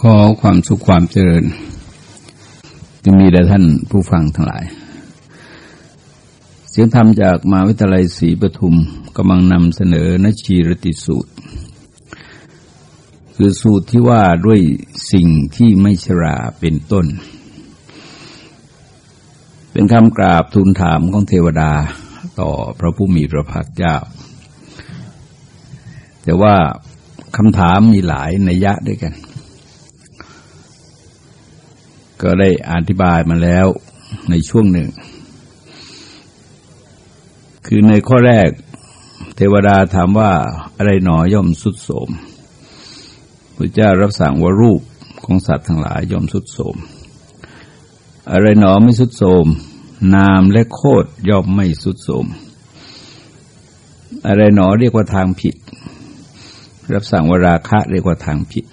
ขอความสุขความเจริญจะมีแด่ท่านผู้ฟังทั้งหลาย เสียงธรรมจากมาวิทยาลัยศรีปทุมกำลังนำเสนอนชีรติสูตร คือสูตรที่ว่าด้วยสิ่งที่ไม่ชราเป็นต้น เป็นคำกราบทูลถามของเทวดาต่อพระผู้มีพระภาคเจ้า แต่ว่าคำถามมีหลายนัยยะด้วยกัน ก็ได้อธิบายมาแล้วในช่วงหนึ่ง คือในข้อแรก เทวดาถามว่าอะไรหนอย่อมสุดโสมพระเจ้ารับสั่งว่ารูปของสัตว์ทั้งหลายย่อมสุดโสม อะไรหนอไม่สุดโสม นามและโคดย่อมไม่สุดโสม อะไรหนอเรียกว่าทางผิด รับสั่งว่าราคะเรียกว่าทางผิด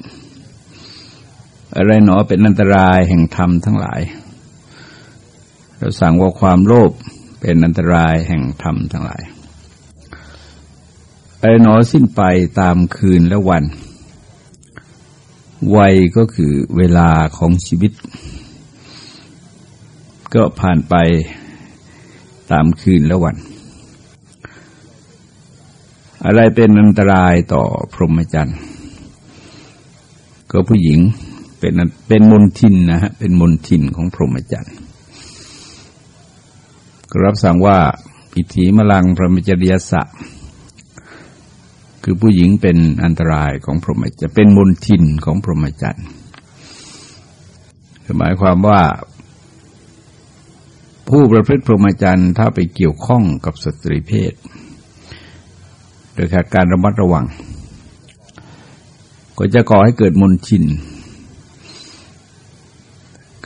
อะไรหนอเป็นอันตรายแห่งธรรมทั้งหลาย เราสั่งว่าความโลภเป็นอันตรายแห่งธรรมทั้งหลายอะไรหนอสิ้นไปตามคืนและวัน วัยก็คือเวลาของชีวิต ก็ผ่านไปตามคืนและวัน อะไรเป็นอันตรายต่อพรหมจรรย์ ก็ผู้หญิง เป็นเป็นมนทินนะฮะเป็นมนทินของพรหมจรรย์รับสั่งว่าอิทธิมลังพรหมจริยสะคือผู้หญิงเป็นอันตรายของพรหมจรรย์เป็นมนทินของพรหมจรรย์หมายความว่า ผู้ประพฤติพรหมจรรย์ถ้าไปเกี่ยวข้องกับสตรีเพศ โดยขาดการระมัดระวัง ก็จะก่อให้เกิดมนทิน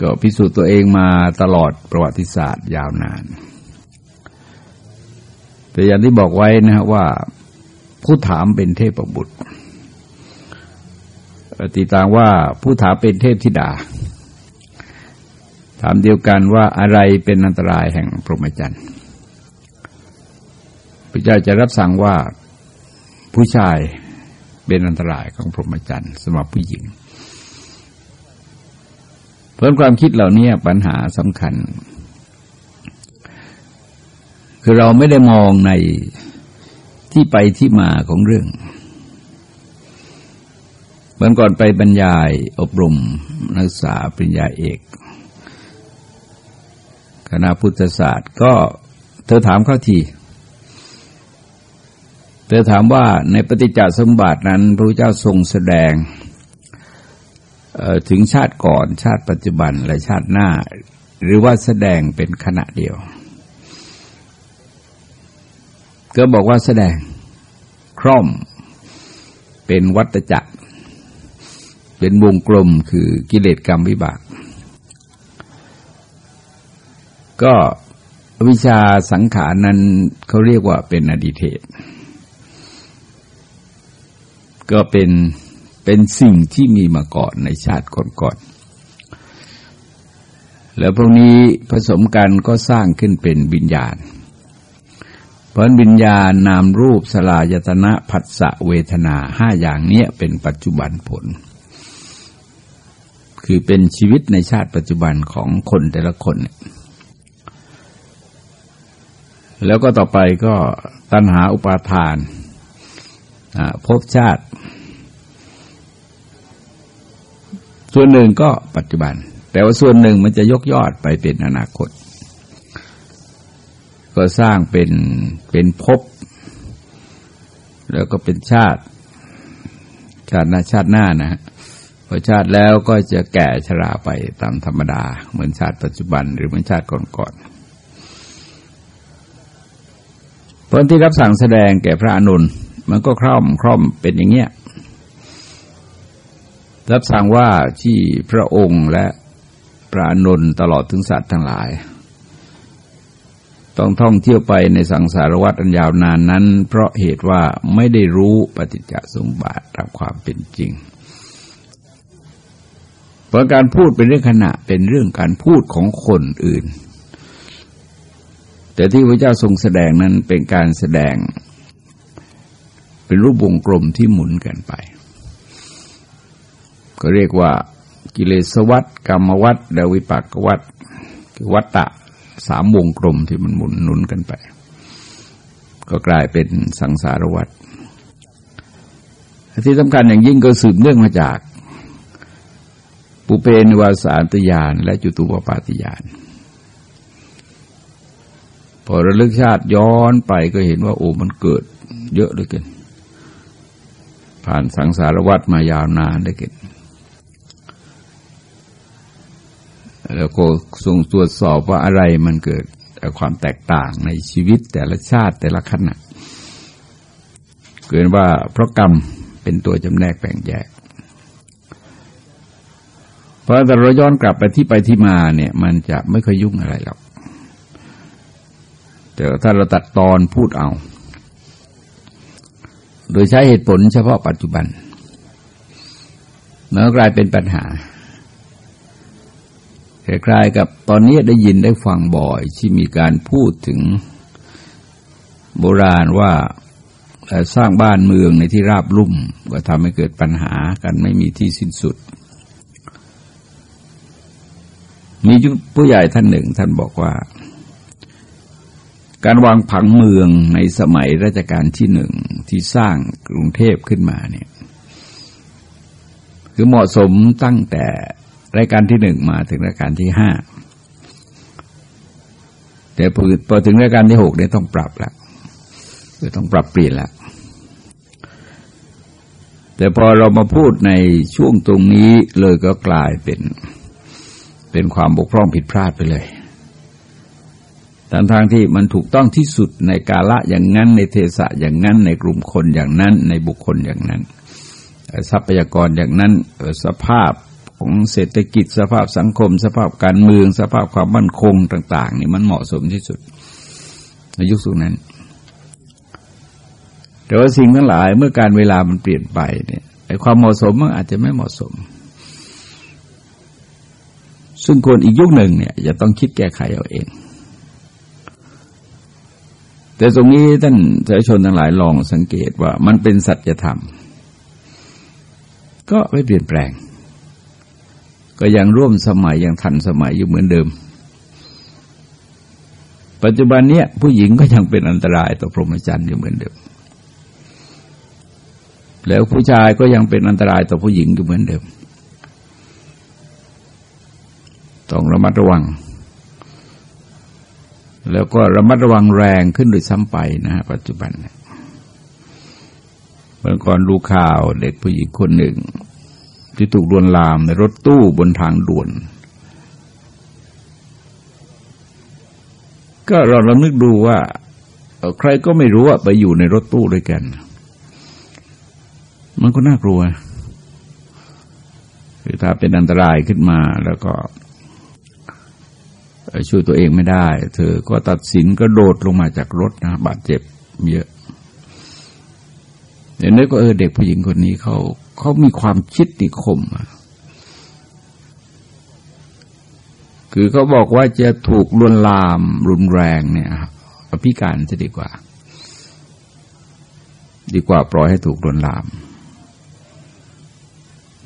ก็พิสูจน์ตัวเองมาตลอดประวัติศาสตร์ยาวนาน แต่อย่างที่บอกไว้นะว่าผู้ถามเป็นเทพบุตรติตางว่าผู้ถามเป็นเทพธิดา ถามเดียวกันว่าอะไรเป็นอันตรายแห่งพรหมจรรย์พระเจ้าจะรับสั่งว่าผู้ชายเป็นอันตรายของพรหมจรรย์สำหรับผู้หญิง ราะความคิดเหล่านี้ปัญหาสำคัญ คือเราไม่ได้มองในที่ไปที่มาของเรื่องเมื่อก่อนไปบรรยายอบรมนักศึกษาปริญญาเอก คณะพุทธศาสตร์ก็เธอถามเข้าทีเธอถามว่าในปฏิจจสมบัตินั้น พระพุทธเจ้าทรงแสดง ถึงชาติก่อนชาติปัจจุบันและชาติหน้า หรือว่าแสดงเป็นขณะเดียว ก็บอกว่าแสดงคร่อมเป็นวัตจักร เป็นวงกลมคือกิเลสกรรมวิบาก ก็วิชาสังขารนั้นเขาเรียกว่าเป็นอดีเทศ ก็เป็น เป็นสิ่งที่มีมาก่อนในชาติก่อนๆแล้วพวกนี้ผสมกันก็สร้างขึ้นเป็นวิญญาณ เพราะวิญญาณนามรูปสลายตนะผัสสะเวทนาห้าอย่างเนี้ยเป็นปัจจุบันผล คือเป็นชีวิตในชาติปัจจุบันของคนแต่ละคนแล้วก็ต่อไปก็ตัณหาอุปาทานภพชาติ ส่วนหนึ่งก็ปัจจุบัน แต่ว่าส่วนหนึ่งมันจะยกยอดไปเป็นอนาคต ก็สร้างเป็นเป็นภพแล้วก็เป็นชาติ ชาติหน้าชาติหน้านะพอชาติแล้วก็จะแก่ชราไปตามธรรมดา เหมือนชาติปัจจุบันหรือเหมือนชาติก่อนๆผลที่รับสั่งแสดงแก่พระอนุนมันก็คล่อมคล่อมเป็นอย่างเงี้ย รับสั่งว่าที่พระองค์และพระนนตลอดถึงสัตว์ทั้งหลาย ต้องท่องเที่ยวไปในสังสารวัฏอันยาวนานนั้น เพราะเหตุว่าไม่ได้รู้ปฏิจจสมบัติตามความเป็นจริง เพราะการพูดเป็นเรื่องขณะเป็นเรื่องการพูดของคนอื่น แต่ที่พระเจ้าทรงแสดงนั้นเป็นการแสดง เป็นรูปวงกลมที่หมุนกันไป ก็เรียกว่ากิเลสวัตกรรมวัตและวิปากวัตคือวัตตะสามวงกลมที่มันหมุนหนุนกันไป ก็กลายเป็นสังสารวัตที่สำคัญอย่างยิ่งก็สืบเนื่องมาจาก ปุเพนวาสานตยาน และจุตูปปาติยานพอระลึกชาติย้อนไปก็เห็นว่าโอ้มันเกิด เยอะเลยกันผ่านสังสารวัตมายาวนานเลยกัน แล้วก็ส่งตรวจสอบว่าอะไรมันเกิดความแตกต่างในชีวิตแต่ละชาติแต่ละขณะเกิดว่าเพราะกรรมเป็นตัวจำแนกแบ่งแยก เพราะแต่เราย้อนกลับไปที่ไปที่มาเนี่ย มันจะไม่ค่อยยุ่งอะไรหรอกแต่ถ้าเราตัดตอนพูดเอา โดยใช้เหตุผลเฉพาะปัจจุบันมันก็กลายเป็นปัญหา คล้ายๆกับตอนนี้ได้ยินได้ฟังบ่อยที่มีการพูดถึงโบราณว่าสร้างบ้านเมืองในที่ราบลุ่ม ก็ทำให้เกิดปัญหากันไม่มีที่สิ้นสุด มีผู้ใหญ่ท่านหนึ่งท่านบอกว่า การวางผังเมืองในสมัยรัชกาลที่หนึ่งที่สร้างกรุงเทพขึ้นมาเนี่ยคือเหมาะสมตั้งแต่ รายการที่หนึ่งมาถึงรายการที่ห้าแต่พอถึงรายการที่หกเนี่ยต้องปรับแล้วคือต้องปรับเปลี่ยนแล้วแต่พอเรามาพูดในช่วงตรงนี้เลยก็กลายเป็นเป็นความบกพร่องผิดพลาดไปเลยทั้งทางที่มันถูกต้องที่สุดในกาละอย่างนั้น ในเทศะอย่างนั้น ในกลุ่มคนอย่างนั้น ในบุคคลอย่างนั้น ทรัพยากรอย่างนั้นสภาพ ของเศรษฐกิจสภาพสังคม สภาพการเมือง สภาพความมั่นคงต่าง ๆ นี่มันเหมาะสมที่สุดในยุคสุนั้น แต่ว่าสิ่งทั้งหลายเมื่อการเวลามันเปลี่ยนไปเนี่ยไอ้ความเหมาะสมมันอาจจะไม่เหมาะสม ซึ่งคนอีกยุคหนึ่งเนี่ยจะต้องคิดแก้ไขเอาเอง แต่ตรงนี้ท่านสาชนทั้งหลายลองสังเกตว่ามันเป็นสัจธรรม ก็ไม่เปลี่ยนแปลง ก็ยังร่วมสมัยยังทันสมัยอยู่เหมือนเดิม ปัจจุบันเนี้ยผู้หญิงก็ยังเป็นอันตรายต่อพรหมจรรย์อยู่เหมือนเดิม แล้วผู้ชายก็ยังเป็นอันตรายต่อผู้หญิงอยู่เหมือนเดิม ต้องระมัดระวัง แล้วก็ระมัดระวังแรงขึ้นโดยซ้ำไปนะฮะปัจจุบันเมื่อก่อนดูข่าวเด็กผู้หญิงคนหนึ่ง ที่ถูกลวนลามในรถตู้บนทางด่วน ก็เราเรานึกดูว่า ใครก็ไม่รู้ว่าไปอยู่ในรถตู้ด้วยกัน มันก็น่ากลัวคือถ้าเป็นอันตรายขึ้นมาแล้วก็ ช่วยตัวเองไม่ได้ เธอก็ตัดสินก็โดดลงมาจากรถนะบาดเจ็บเยอะเดี๋ยวนี้ก็เออเด็กผู้หญิงคนนี้เขา เขามีความคิดนิคมคือเขาบอกว่าจะถูกลวนลามรุนแรงเนี่ยพิการจะดีกว่า ดีกว่าปล่อยให้ถูกลวนลาม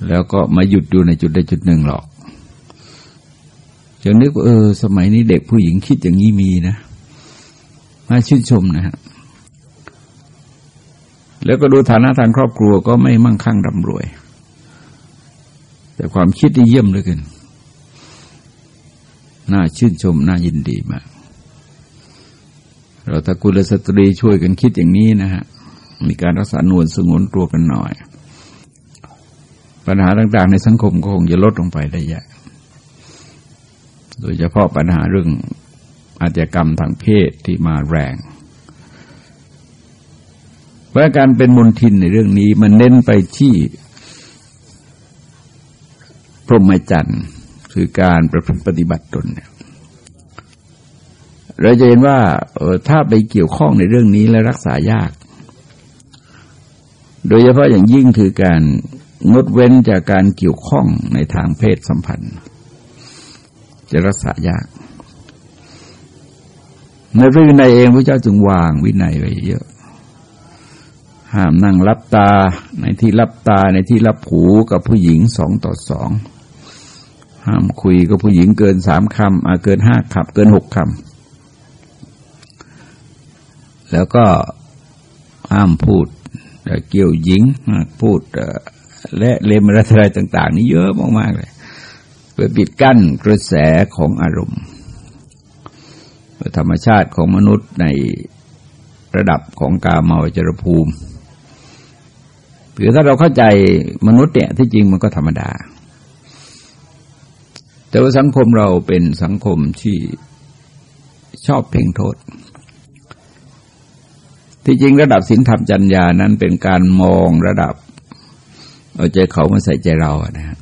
แล้วก็มาหยุดอยู่ในจุดใดจุดหนึ่งหรอกจะนึกว่าเออ สมัยนี้เด็กผู้หญิงคิดอย่างนี้มีนะมาชื่นชมนะฮะ แล้วก็ดูฐานะทางครอบครัวก็ไม่มั่งคั่งร่ำรวย แต่ความคิดที่เยี่ยมเลยกันน่าชื่นชมน่ายินดีมาก เราตะกุลสตรีช่วยกันคิดอย่างนี้นะฮะ มีการรักษานวลสงวนตัวกันหน่อย ปัญหาต่างๆ ในสังคมก็คงจะลดลงไปได้เยอะโดยเฉพาะปัญหาเรื่องอาชญากรรมทางเพศที่มาแรง ราะการเป็นมนทินในเรื่องนี้ มันเน้นไปที่พรหมจรรย์คือการประพฤติปฏิบัติตนเนี่ยเราจะเห็นว่าถ้าไปเกี่ยวข้องในเรื่องนี้และรักษายาก โดยเฉพาะอย่างยิ่งคือการงดเว้นจากการเกี่ยวข้องในทางเพศสัมพันธ์ จะรักษายาก ในเรื่องในเองพระเจ้าจึงวางวินัยไว้เยอะ ห้ามนั่งรับตาในที่รับตาในที่รับหูกับผู้หญิงสองต่อสองห้ามคุยกับผู้หญิงเกินสามคำอาเกินห้าคำเกินหกคำแล้วก็ห้ามพูดเกี่ยวหญิงพูดและเลมรัตอะไรต่าง ๆ นี่เยอะมากๆเลยเพื่อปิดกั้นกระแสของอารมณ์ธรรมชาติของมนุษย์ในระดับของกาเมาจรภูมิ หรือถ้าเราเข้าใจมนุษย์เนี่ยที่จริงมันก็ธรรมดา แต่ว่าสังคมเราเป็นสังคมที่ชอบเพ่งโทษ ที่จริงระดับศีลธรรมจัญญานั้นเป็นการมองระดับ เอาใจเขามาใส่ใจเราอะนะฮะ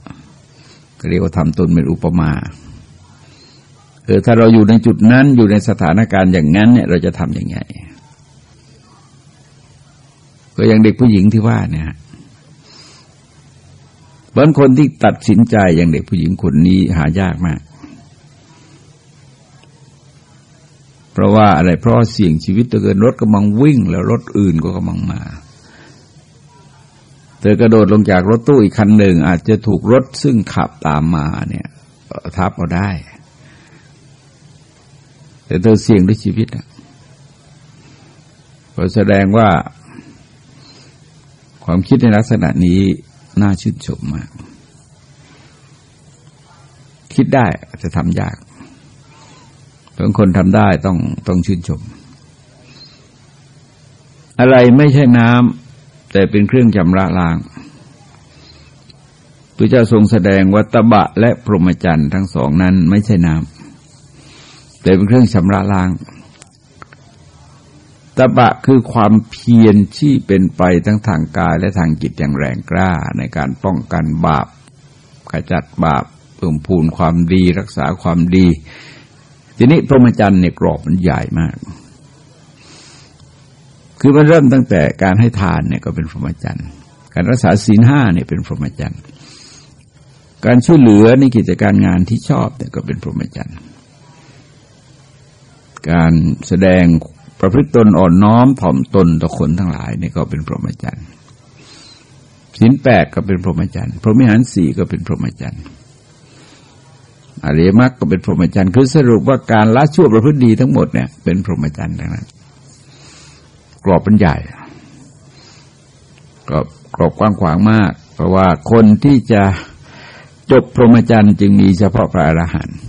เรียกว่าทำตนเป็นอุปมาเออถ้าเราอยู่ในจุดนั้นอยู่ในสถานการณ์อย่างนั้นเนี่ยเราจะทำยังไงก็อย่างเด็กผู้หญิงที่ว่าเนี่ย บางคนที่ตัดสินใจอย่างเด็กผู้หญิงคนนี้หายากมาก เพราะว่าอะไรเพราะเสี่ยงชีวิตตัวเกินรถกำลังวิ่ง แล้วรถอื่นก็กำลังมาเธอกระโดดลงจากรถตู้อีกคันหนึ่ง อาจจะถูกรถซึ่งขับตามมาเนี่ยทับเอาได้ แต่เธอเสี่ยงด้วยชีวิตอะแสดงว่าความคิดในลักษณะนี้ น่าชื่นชมมาก คิดได้จะทำยากบางคนทำได้ต้องต้องชื่นชม อะไรไม่ใช่น้ำแต่เป็นเครื่องชำระล้างพระเจ้าทรงแสดงว่าตบะและพรหมจรรย์ทั้งสองนั้นไม่ใช่น้ำแต่เป็นเครื่องชำระล้าง ตบะคือความเพียรที่เป็นไปทั้งทางกายและทางจิตอย่างแรงกล้าในการป้องกันบาปขจัดบาปเพิ่มพูนความดีรักษาความดี ทีนี้พรหมจรรย์ในกรอบมันใหญ่มาก คือมันเริ่มตั้งแต่การให้ทานเนี่ยก็เป็นพรหมจรรย์การรักษาศีลห้าเนี่ยเป็นพรหมจรรย์การช่วยเหลือในกิจการงานที่ชอบเนี่ยก็เป็นพรหมจรรย์การแสดง ประพฤติตนอ่อนน้อมถ่อมตนต่อคนทั้งหลายนี่ก็เป็นพรหมจรรย์สินแปดก็เป็นพรหมจรรย์พรหมิหารสี่ก็เป็นพรหมจรรย์อริยมรรคก็เป็นพรหมจรรย์คือสรุปว่าการละชั่วประพฤติดีทั้งหมดเนี่ยเป็นพรหมจรรย์ดังนั้นกรอบเป็นใหญ่กรอบกรอบกว้างขวางมาก เพราะว่าคนที่จะจบพรหมจรรย์จึงมีเฉพาะพระอรหันต์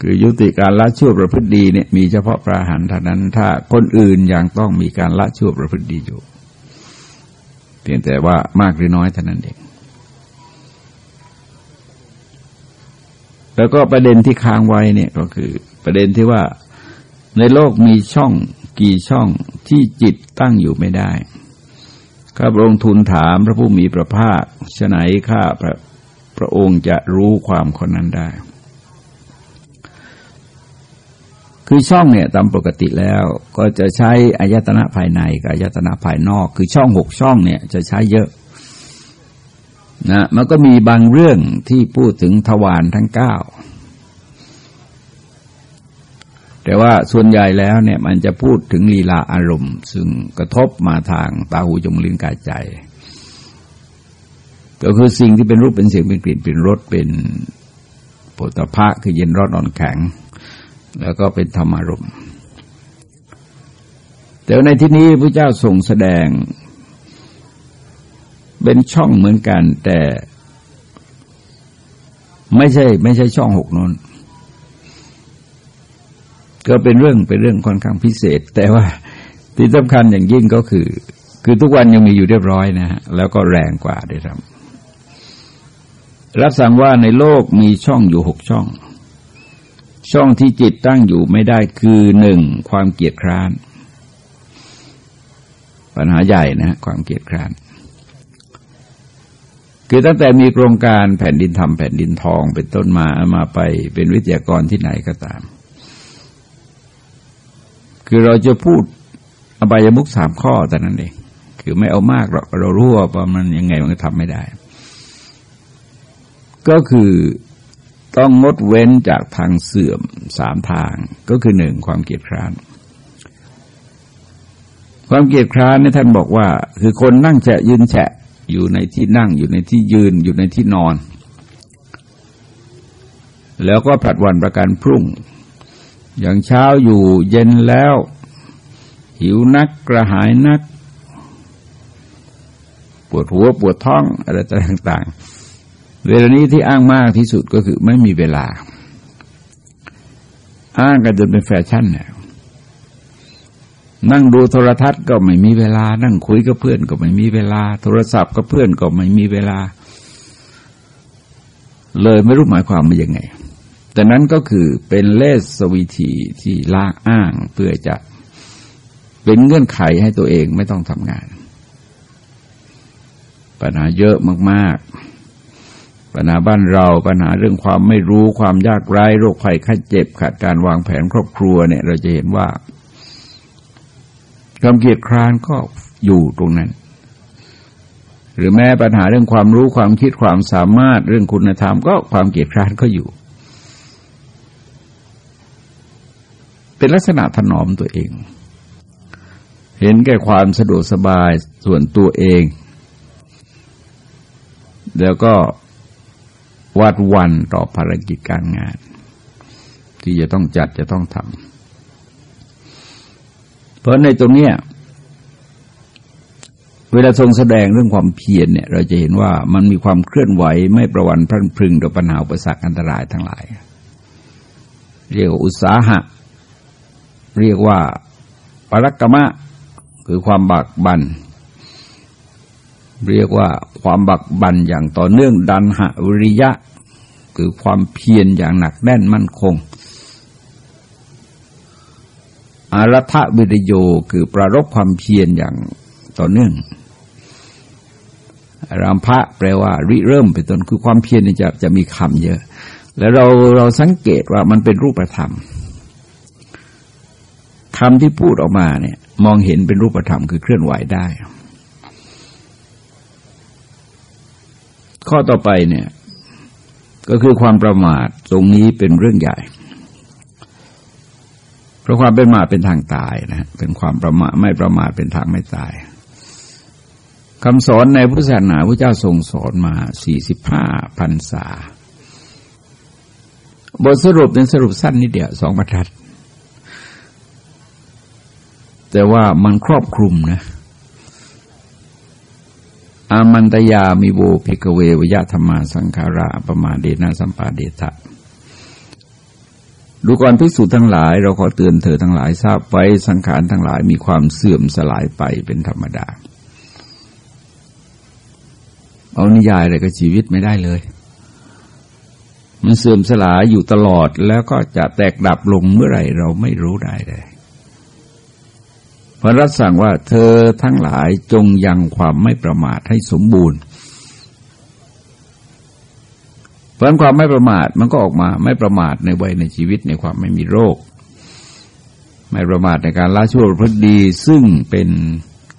คือยุติการละชั่วประพฤติดีเนี่ยมีเฉพาะพระหันเท่านั้น ถ้าคนอื่นยังต้องมีการละชั่วประพฤติดีอยู่ เพียงแต่ว่ามากหรือน้อยเท่านั้นเอง แล้วก็ประเด็นที่ค้างไว้เนี่ยก็คือประเด็นที่ว่าในโลกมีช่องกี่ช่องที่จิตตั้งอยู่ไม่ได้ข้าพระองค์ทูลถามพระผู้มีพระภาคฉไหนข้าพระพระองค์จะรู้ความคนนั้นได้ คือช่องเนี่ยตามปกติแล้วก็จะใช้อายตนะภายในกับอายตนะภายนอก คือช่องหกช่องเนี่ยจะใช้เยอะนะมันก็มีบางเรื่องที่พูดถึงทวารทั้งเก้าแต่ว่าส่วนใหญ่แล้วเนี่ยมันจะพูดถึงลีลาอารมณ์ ซึ่งกระทบมาทางตาหูจมูกลิ้นกายใจ ก็คือสิ่งที่เป็นรูปเป็นเสียงเป็นกลิ่นเป็นรสเป็นโผฏฐะคือเย็นร้อนอ่อนแข็ง แล้วก็เป็นธรรมารมแต่ในที่นี้พระเจ้าทรงแสดง เป็นช่องเหมือนกัน แต่ไม่ใช่ ไม่ใช่ช่องหกนนก็เป็นเรื่องเป็นเรื่องค่อนข้างพิเศษ แต่ว่าที่สำคัญอย่างยิ่งก็คือ คือทุกวันยังมีอยู่เรียบร้อยนะฮะแล้วก็แรงกว่าด้วยซ้ำรับสั่งว่าในโลกมีช่องอยู่หกช่อง ช่องที่จิตตั้งอยู่ไม่ได้คือหนึ่งความเกียดคร้าน ปัญหาใหญ่นะความเกียดคร้าน คือตั้งแต่มีโครงการแผ่นดินทำแผ่นดินทองเป็นต้นมามาไปเป็นวิทยากรที่ไหนก็ตาม คือเราจะพูดอบายมุกสามข้อแต่นั้นเองคือไม่เอามากหรอกเรารู้ว่ามันยังไงมันก็ทำไม่ได้ ก็คือ ต้องงดเว้นจากทางเสื่อมสามทางก็คือหนึ่งความเกียดคร้านความเกียดคร้านนี่ท่านบอกว่า คือคนนั่งแฉะยืนแฉะอยู่ในที่นั่งอยู่ในที่ยืนอยู่ในที่นอน แล้วก็ผัดวันประกันพรุ่ง อย่างเช้าอยู่เย็นแล้ว หิวนักกระหายนัก ปวดหัวปวดท้องอะไรต่างๆ เวลานี้ที่อ้างมากที่สุดก็คือไม่มีเวลา อ้างกันจนเป็นแฟชั่นเนี่ยนั่งดูโทรทัศน์ก็ไม่มีเวลา นั่งคุยกับเพื่อนก็ไม่มีเวลา โทรศัพท์กับเพื่อนก็ไม่มีเวลา เลยไม่รู้หมายความว่ายังไง แต่นั้นก็คือเป็นเลสวิธีที่ลากอ้างเพื่อจะเป็นเงื่อนไขให้ตัวเองไม่ต้องทำงาน ปัญหาเยอะมาก ๆ ปัญหาบ้านเราปัญหาเรื่องความไม่รู้ความยากไร้โรคภัยไข้เจ็บขาดการวางแผนครอบครัวเนี่ย เราจะเห็นว่าความเกียดคร้านก็อยู่ตรงนั้น หรือแม้ปัญหาเรื่องความรู้ความคิดความสามารถเรื่องคุณธรรมก็ความเกียดคร้านก็อยู่ เป็นลักษณะถนอมตัวเอง เห็นแก่ความสะดวกสบายส่วนตัวเอง แล้วก็ วัดวันต่อภารกิจการงาน ที่จะต้องจัดจะต้องทำเพราะในตรงเนี้ยเวลาทรงแสดงเรื่องความเพียรเนี่ยเราจะเห็นว่ามันมีความเคลื่อนไหวไม่ประวันพรันพรึงต่อปัญหาอุปสรรคอันตรายทั้งหลาย เรียกว่าอุตสาหะ เรียกว่าปรักกมะ คือความบักบัน เรียกว่าความบักบันอย่างต่อเนื่องดันหะวิริยะ คือความเพียรอย่างหนักแน่นมั่นคง อารัฐวิริโยคือประรบความเพียรอย่างต่อเนื่องรามพระแปลว่า ริเริ่มเป็นต้นคือความเพียรนี่จะจะมีคำเยอะ แล้วเราเราสังเกตว่ามันเป็นรูปธรรมคำที่พูดออกมาเนี่ย มองเห็นเป็นรูปธรรมคือเคลื่อนไหวได้ ข้อต่อไปเนี่ยก็คือความประมาทตรงนี้เป็นเรื่องใหญ่ เพราะความเป็นมาเป็นทางตายนะเป็นความประมาทไม่ประมาทเป็นทางไม่ตายคำสอนในพุทธศาสนาพระเจ้าทรงสอนมาสี่สิบห้าพันษา บทสรุปเป็นสรุปสั้นนิดเดียวสองบรรทัด แต่ว่ามันครอบคลุมนะ อามันตยามีโวภิกเววยธรรมาสังขาราประมาเดนะสัมปาเดทะดูก่อนพิสูจน์ทั้งหลาย เราขอเตือนเธอทั้งหลายทราบไว้สังขารทั้งหลายมีความเสื่อมสลายไปเป็นธรรมดา เอานิยายอะไรกับชีวิตไม่ได้เลย มันเสื่อมสลายอยู่ตลอดแล้วก็จะแตกดับลงเมื่อไหร่เราไม่รู้ได้เลย พระรัตสั่งว่าเธอทั้งหลายจงยังความไม่ประมาทให้สมบูรณ์ เพราะความไม่ประมาทมันก็ออกมาไม่ประมาทในวัยในชีวิตในความไม่มีโรค ไม่ประมาทในการละชั่วพระดีซึ่งเป็น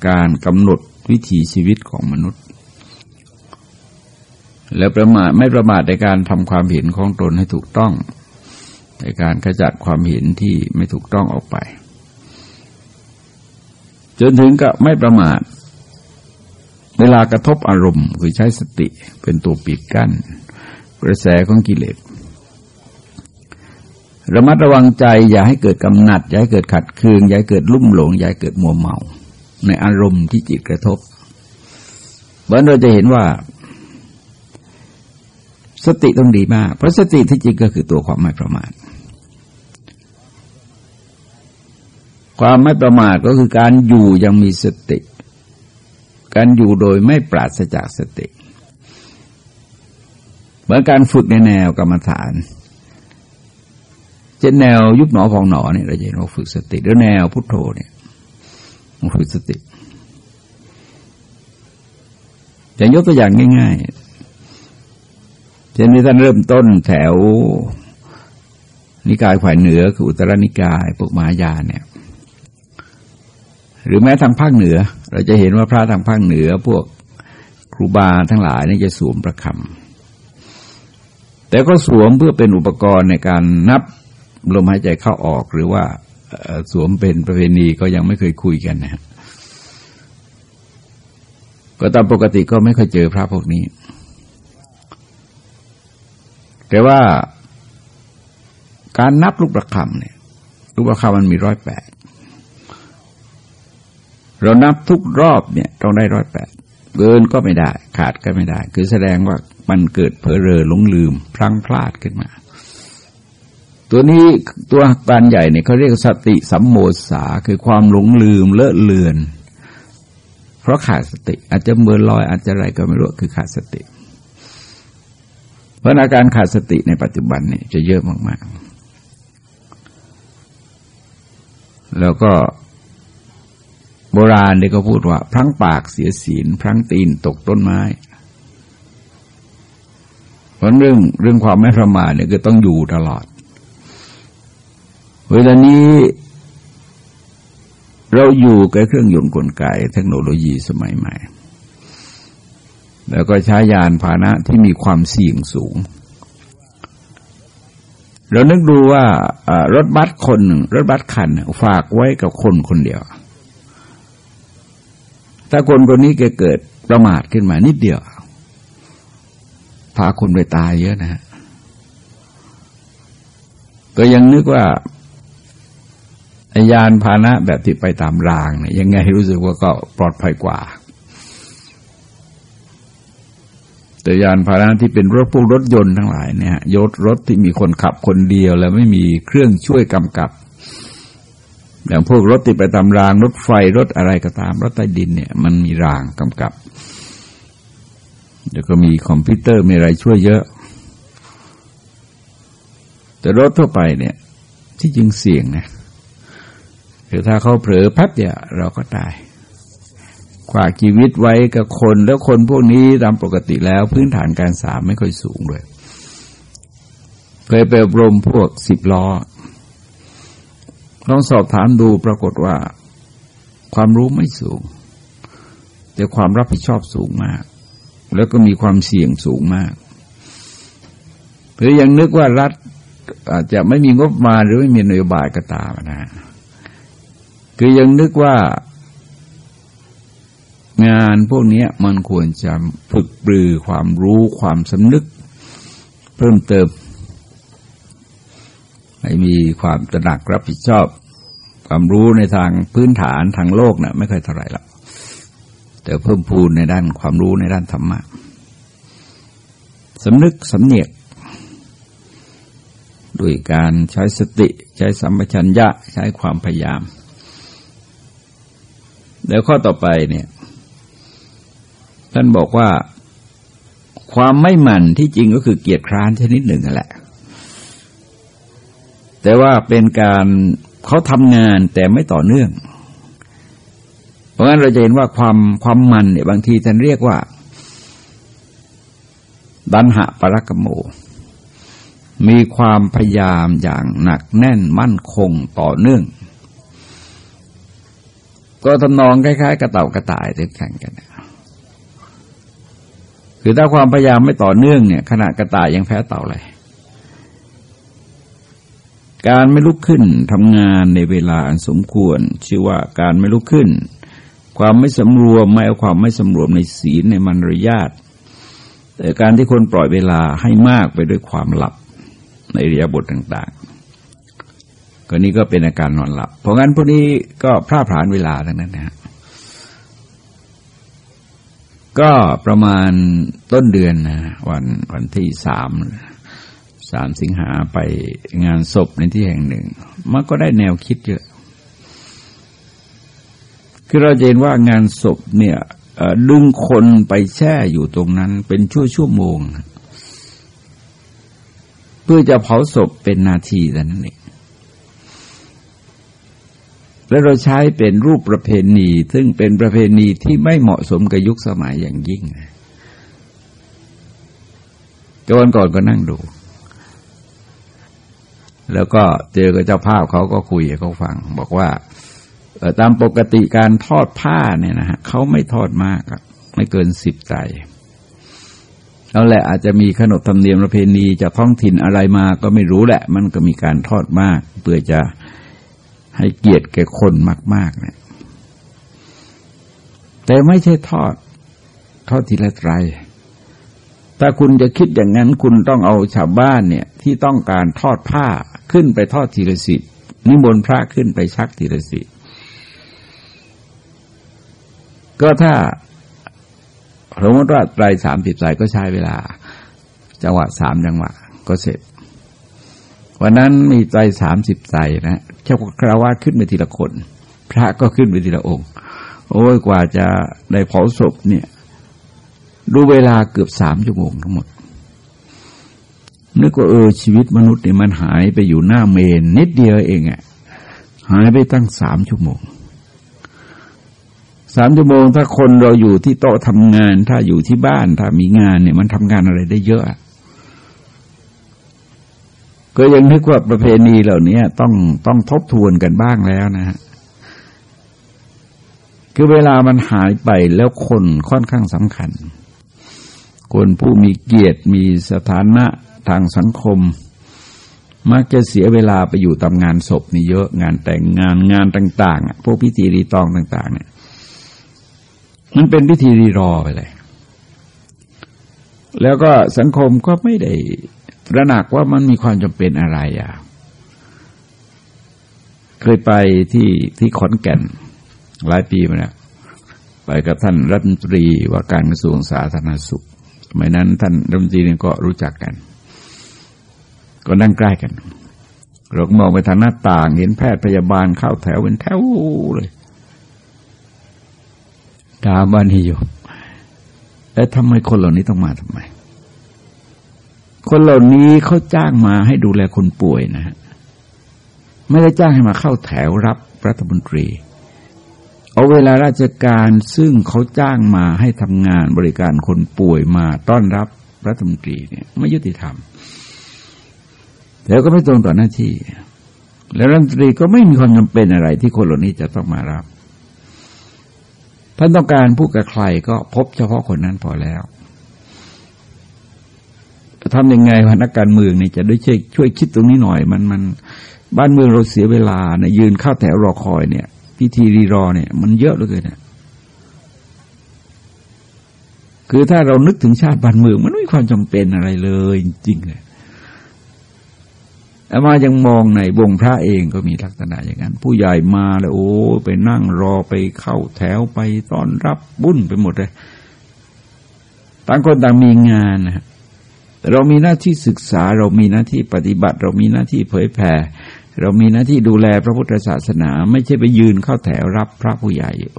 การกำหนดวิถีชีวิตของมนุษย์ แล้วประมาทไม่ประมาทในการทำความเห็นของตนให้ถูกต้อง ในการขจัดความเห็นที่ไม่ถูกต้องออกไป จนถึงกับไม่ประมาท เวลากระทบอารมณ์คือใช้สติเป็นตัวปิดกั้น กระแสของกิเลสระมัดระวังใจอย่าให้เกิดกำหนัด อย่าให้เกิดขัดเคืองอย่าให้เกิดลุ่มหลง อย่าให้เกิดมัวเมา ในอารมณ์ที่จิตกระทบเมื่อเราจะเห็นว่า สติต้องดีมาก เพราะสติที่จริงก็คือตัวความไม่ประมาท ความไม่ประมาทก็คือการอยู่ยังมีสติ การอยู่โดยไม่ปราศจากสติ เหมือนการฝึกในแนวกรรมฐานเช่นแนวยุบหนอพองหนอเนี่ยเราจะเห็นว่าฝึกสติหรือแนวพุทโธเนี่ยมันฝึกสติจะยกตัวอย่างง่ายๆเช่นที่ท่านเริ่มต้นแถวนิกายฝ่ายเหนือคืออุตรนิกายพวกมหายาเนี่ย หรือแม้ทางภาคเหนือ เราจะเห็นว่าพระทางภาคเหนือ พวกครูบาทั้งหลายนี่จะสวมประคำแต่ก็สวมเพื่อเป็นอุปกรณ์ในการนับลมหายใจเข้าออกหรือว่าสวมเป็นประเพณีก็ยังไม่เคยคุยกันนะก็ตามปกติก็ไม่เคยเจอพระพวกนี้ แต่ว่าการนับลูกประคำเนี่ย ลูกประคำมันมีร้อยแปด เรานับทุกรอบเนี่ยต้องได้ร้อยแปดเกินก็ไม่ได้ขาดก็ไม่ได้ คือแสดงว่ามันเกิดเผลอเรอหลงลืม พลังพลาดขึ้นมา ตัวนี้ตัวปานใหญ่เนี่ยเขาเรียกสติสัมโมสาคือความหลงลืมเลอะเลือน เพราะขาดสติ อาจจะเมื่อลอยอาจจะอะไรก็ไม่รู้คือขาดสติ เพราะอาการขาดสติในปัจจุบันเนี่ยจะเยอะมาก ๆ แล้วก็ โบราณเนี่ยก็พูดว่า พลั้งปากเสียศีล พลั้งตีนตกต้นไม้เพราะเรื่องเรื่องความไม่ประมาทเนี่ยก็ต้องอยู่ตลอด เวลานี้ เราอยู่กับเครื่องยนต์กลไกเทคโนโลยีสมัยใหม่ แล้วก็ใช้ยานพาหนะที่มีความเสี่ยงสูง เรานึกดูว่ารถบัสคนหนึ่งรถบัสคัน ฝากไว้กับคนคนเดียว ถ้าคนคนนี้แกเกิดประมาทขึ้นมานิดเดียว พาคนไปตายเยอะนะฮะก็ยังนึกว่ายานพาหนะแบบที่ไปตามรางเนี่ยยังไงรู้สึกว่าก็ปลอดภัยกว่า แต่ยานพาหนะที่เป็นรถพวกรถยนต์ทั้งหลายเนี่ยยศรถที่มีคนขับคนเดียวแล้วไม่มีเครื่องช่วยกำกับ อย่างพวกรถติดไปตามรางรถไฟรถอะไรก็ตามรถใต้ดินเนี่ย มันมีรางกำกับเดี๋ยวก็มีคอมพิวเตอร์มีอะไรช่วยเยอะ แต่รถทั่วไปเนี่ย ที่จริงเสี่ยงนะคือถ้าเขาเผลอพับเดียเราก็ตายขวากชีวิตไว้กับคนแล้วคนพวกนี้ตามปกติแล้ว พื้นฐานการสามไม่ค่อยสูงเลย เคยไปอบรมพวกสิบล้อ ลองสอบถามดูปรากฏว่า ความรู้ไม่สูง แต่ความรับผิดชอบสูงมาก แล้วก็มีความเสี่ยงสูงมากหรือยังนึกว่ารัฐอาจจะไม่มีงบมาหรือไม่มีนโยบายก็ตามนะคือยังนึกว่างานพวกนี้มันควรจะฝึกปรือความรู้ความสำนึก เพิ่มเติม ให้มีความตระหนักรับผิดชอบ ความรู้ในทางพื้นฐานทางโลกนะ่ะไม่ค่อยเท่าไหร่ละแต่เพิ่มพูนในด้านความรู้ในด้านธรรมะสำนึกสำเนียกด้วยการใช้สติใช้สัมปชัญญะใช้ความพยายาม แล้วข้อต่อไปเนี่ยท่านบอกว่า ความไม่หมั่นที่จริงก็คือเกียรติคร้านชนิดหนึ่งนั่นแหละ แต่ว่าเป็นการเขาทำงานแต่ไม่ต่อเนื่อง เพราะงั้นเราจะเห็นว่าความความมันเนี่ยบางทีท่านเรียกว่า ดันหะปรกโม มีความพยายามอย่างหนักแน่นมั่นคงต่อเนื่อง ก็ทำนองคล้ายๆ กระเต่ากระต่ายเแข่งกันคือถ้าความพยายามไม่ต่อเนื่องเนี่ยขณะกระต่ายยังแพ้เต่าเลย การไม่ลุกขึ้นทำงานในเวลาอันสมควร ชื่อว่าการไม่ลุกขึ้น ความไม่สำรวมไม่เอาความไม่สำรวมในศีลในมารยาทแต่การที่คนปล่อยเวลาให้มากไปด้วยความหลับในเรียบทต่างๆ ก็นี้ก็เป็นอาการนอนหลับ เพราะงั้นพวกนี้ก็พลาดพลานเวลาทั้งนั้นนะก็ประมาณต้นเดือนนะวันวันที่สาม สามสิงหาไปงานศพในที่แห่งหนึ่ง มันก็ได้แนวคิดเยอะ คือเราเห็นว่างานศพเนี่ยดึงคนไปแช่อยู่ตรงนั้นเป็นชั่วชั่วโมง เพื่อจะเผาศพเป็นนาทีแต่นั้นเองและเราใช้เป็นรูปประเพณี ซึ่งเป็นประเพณีที่ไม่เหมาะสมกับยุคสมัยอย่างยิ่งจนก่อนก็นั่งดู แล้วก็เจอกับเจ้าภาพเขาก็คุยเขาฟัง บอกว่าตามปกติการทอดผ้าเนี่ยนะฮะเขาไม่ทอดมากไม่เกินสิบใจแล้วแหละอาจจะมีขนบธรรมเนียมประเพณีจะท้องถิ่นอะไรมาก็ไม่รู้แหละ มันก็มีการทอดมาก เพื่อจะให้เกียรติแก่คนมาก ๆ เนี่ยแต่ไม่ใช่ทอด ทอดทีละไตร ถ้าคุณจะคิดอย่างนั้นคุณต้องเอาชาวบ้านเนี่ย ที่ต้องการทอดผ้าขึ้นไปทอดทีละสิบนิมนต์พระขึ้นไปชักทีละสิบก็ถ้าสมมติว่าไตรสามสิบสายก็ใช้เวลา จังหวะสามจังหวะ ก็เสร็จ วันนั้นมีไตรสามสิบใจนะเจ้าคราวาสขึ้นไปทีละคน พระก็ขึ้นไปทีละองค์ โอ้ยกว่าจะได้เผาศพเนี่ย ดูเวลาเกือบสามชั่วโมงทั้งหมด นึกว่าเออชีวิตมนุษย์เนี่ยมันหายไปอยู่หน้าเมน นิดเดียวเองอะ่ะหายไปตั้งสามชั่วโมงสามชั่วโมงถ้าคนเราอยู่ที่โต๊ะทำงาน ถ้าอยู่ที่บ้าน ถ้ามีงานเนี่ยมันทำงานอะไรได้เยอะ ก็ยังนึกว่าประเพณีเหล่านี้ต้องต้องทบทวนกันบ้างแล้วนะฮะคือเวลามันหายไปแล้วคนค่อนข้างสำคัญ คนผู้มีเกียรติมีสถานะทางสังคม มักจะเสียเวลาไปอยู่ตามงานศพนี่เยอะงานแต่งงานงานต่างๆพวกพิธีรีตองต่าง ๆ เนี่ย มันเป็นพิธีรีรอไปเลย แล้วก็สังคมก็ไม่ได้ระหนักว่ามันมีความจำเป็นอะไรอะเคยไปที่ที่ขอนแก่นหลายปีมาแล้วไปกับท่านรัฐมนตรีว่าการกระทรวงสาธารณสุข สมัยนั้นท่านรัฐมนตรีเนี่ยก็รู้จักกัน ก็นั่งใกล้กันเรามองไปทางหน้าต่างเห็นแพทย์พยาบาลเข้าแถวเป็นแถวเลยถามว่านิยมแล้วทำไมคนเหล่านี้ต้องมาทำไม คนเหล่านี้เขาจ้างมาให้ดูแลคนป่วยนะฮะไม่ได้จ้างให้มาเข้าแถวรับรัฐมนตรี เอาเวลาราชการซึ่งเขาจ้างมาให้ทำงานบริการคนป่วยมาต้อนรับรัฐมนตรีเนี่ยไม่ยุติธรรม แล้วก็ไม่ตรงต่อหน้าที่ แล้วรัฐมนตรีก็ไม่มีความจำเป็นอะไรที่คนเหล่านี้จะต้องมารับท่านต้องการพูดกับใครก็พบเฉพาะคนนั้นพอแล้วทำยังไงพนักการเมืองเนี่ยจะด้วยช่วยช่วยคิดตรงนี้หน่อย มันมันบ้านเมืองเราเสียเวลาเนี่ยยืนข้าแถวรอคอยเนี่ย พิธีรีรอเนี่ย มันเยอะเหลือเกินเนี่ยคือถ้าเรานึกถึงชาติบ้านเมือง มันไม่มีความจำเป็นอะไรเลย จริงเลยอามายังมองในวงพระเองก็มีลักษณะอย่างนั้น ผู้ใหญ่มาแล้วโอ้ไปนั่งรอไปเข้าแถวไปต้อนรับบุญไปหมดเลยต่างคนต่างมีงานนะเรามีหน้าที่ศึกษา เรามีหน้าที่ปฏิบัติ เรามีหน้าที่เผยแผ่ เรามีหน้าที่ดูแลพระพุทธศาสนา ไม่ใช่ไปยืนเข้าแถวรับพระผู้ใหญ่อยู่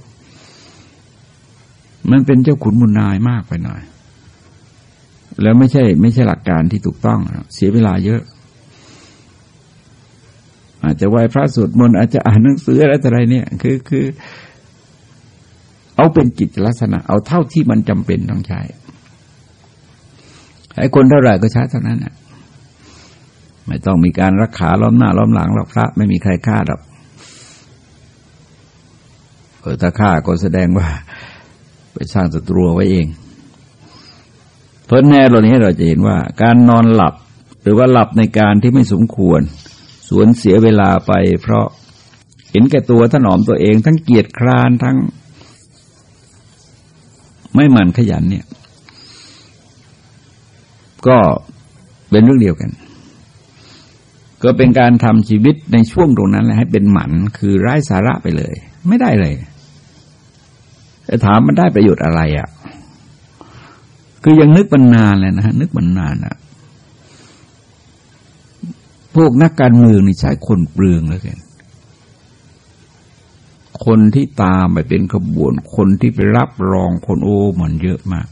มันเป็นเจ้าขุนมุนนายมากไปหน่อย แล้วไม่ใช่ ไม่ใช่หลักการที่ถูกต้องเสียเวลาเยอะ อาจจะไหวพระสวดมนต์อาจจะอ่านหนังสืออะไรแต่ไรเนี่ย คือคือ เอาเป็นกิจลักษณะ เอาเท่าที่มันจำเป็นต้องใช้ไอ้คนเท่าไหร่ก็ใช้เท่านั้นอะ ไม่ต้องมีการรักขาล้อมหน้าล้อมหลังหรอกพระ ไม่มีใครฆ่าหรอกเออถ้าฆ่าก็แสดงว่า ไปสร้างศัตรูไว้เอง เพราะแน่เรานี้เราจะเห็นว่า การนอนหลับ หรือว่าหลับในการที่ไม่สมควรสวนเสียเวลาไป เพราะเห็นแก่ตัวถนอมตัวเอง ทั้งเกียรติคร้านทั้ง ไม่หมั่นขยันเนี่ย ก็เป็นเรื่องเดียวกัน ก็เป็นการทำชีวิตในช่วงตรงนั้นแหละให้เป็นหมันคือไร้สาระไปเลย ไม่ได้เลยถามมันได้ประโยชน์อะไรอะ่ะ คือยังนึกมันนานเลยนะฮะนึกมันนานอะ่ะ พวกนักการเมืองนี่ใช้คนเปลืองแล้วกันคนที่ตามไปเป็นขบวน คนที่ไปรับรองคนโอ้มันเยอะมาก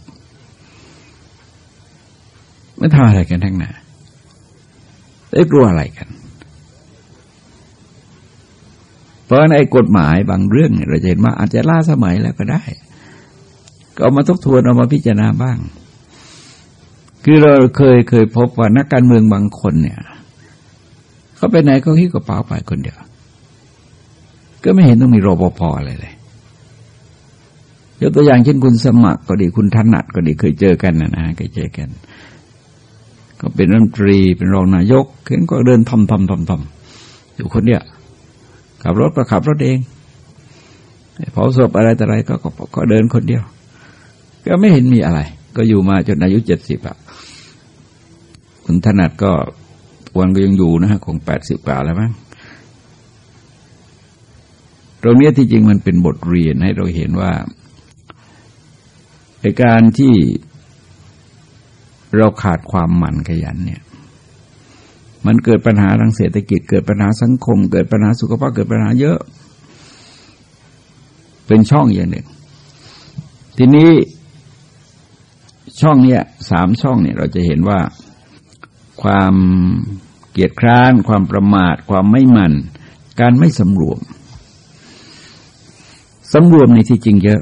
ไม่ทำอะไรกันทั้งนั้น ได้กลัวอะไรกัน เพราะในกฎหมายบางเรื่องเราจะเห็นว่าอาจจะล่าสมัยแล้วก็ได้ ก็เอามาทบทวนเอามาพิจารณาบ้าง คือเราเคยเคยพบว่านักการเมืองบางคนเนี่ยเขาไปไหนก็หิ้กระเป๋าไปคนเดียว ก็ไม่เห็นต้องมีรปภอะไรเลยยกตัวอย่างเช่นคุณสมัครก็ดีคุณถนัดก็ดีเคยเจอกันนะนะเคยเจอกัน ก็เป็นรัฐมนตรีเป็นรองนายกเห็นก็เดินทำทำทำทำอยู่คนเดียวขับรถก็ขับรถเองเผาศพอะไรแต่อะไรก็ก็เดินคนเดียว ก็ไม่เห็นมีอะไร ก็อยู่มาจนอายุเจ็ดสิบอะคุณถนัดก็วันก็ยังอยู่นะฮะคงแปดสิบกว่าแล้วมั้งตรงนี้ที่จริงมันเป็นบทเรียนให้เราเห็นว่าในการที่ เราขาดความหมั่นขยันเนี่ย มันเกิดปัญหาทางเศรษฐกิจ เกิดปัญหาสังคม เกิดปัญหาสุขภาพเกิดปัญหาเยอะ เป็นช่องอย่างหนึ่ง ทีนี้ช่องเนี้ยสามช่องเนี่ยเราจะเห็นว่าความเกียจคร้าน ความประมาท ความไม่หมั่น การไม่สำรวมสำรวมในที่จริงเยอะ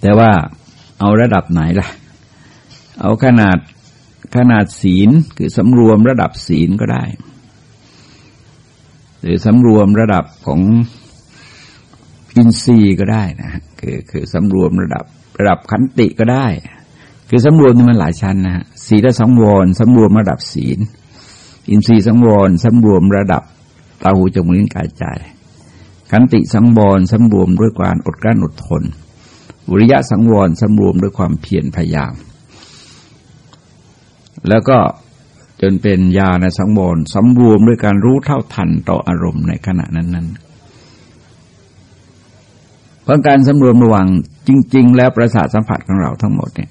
แต่ว่าเอาระดับไหนล่ะ เอาขนาดขนาดศีลคือสำรวมระดับศีลก็ได้ หรือสำรวมระดับของอินทรีย์ก็ได้นะคือคือสำรวมระดับระดับขันติก็ได้ คือสำรวมนี่มันหลายชั้นนะฮะศีลสังวรสำรวมระดับศีล อินทรีย์สังวรสำรวมระดับตาหูจมูกลิ้นกายใจขันติสังวรสำรวมด้วยการอดกลั้นอดทน วิริยะสังวรสำรวมด้วยความเพียรพยายาม แล้วก็จนเป็นญาณสังวรสำรวมด้วยการรู้เท่าทันต่ออารมณ์ในขณะนั้นๆเพราะการสำรวมระวังจริง ๆ แล้วประสาทสัมผัสของเราทั้งหมดเนี่ย